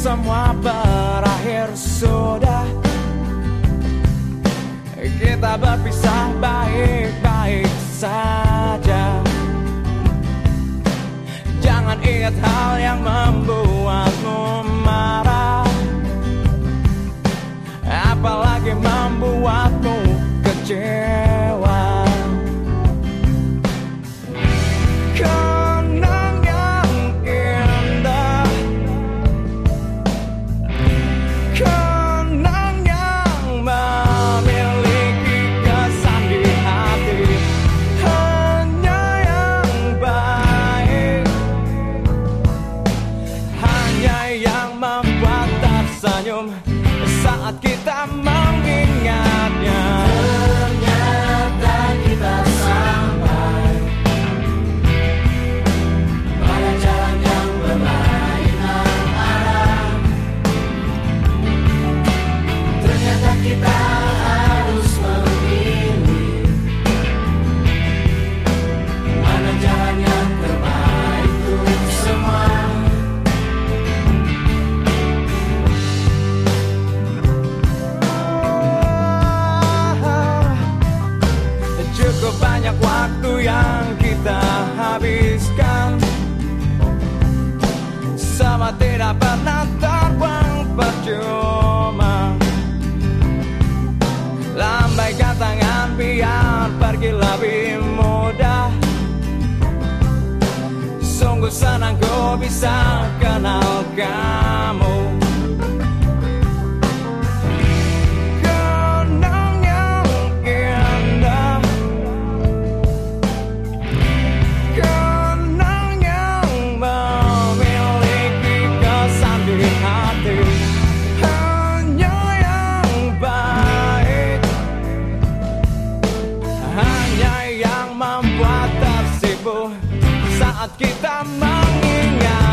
semua berakhir sudah. Kita berpisah baik-baik saja. Jangan ingat hal yang membuatmu Saat kita mengingatnya yang kita habiskan. Sama tidak pernah terbang percuma. Lambaikan tangan biar pergi lebih mudah. Sungguh senang ku bisa kenal kamu saat kita mengingat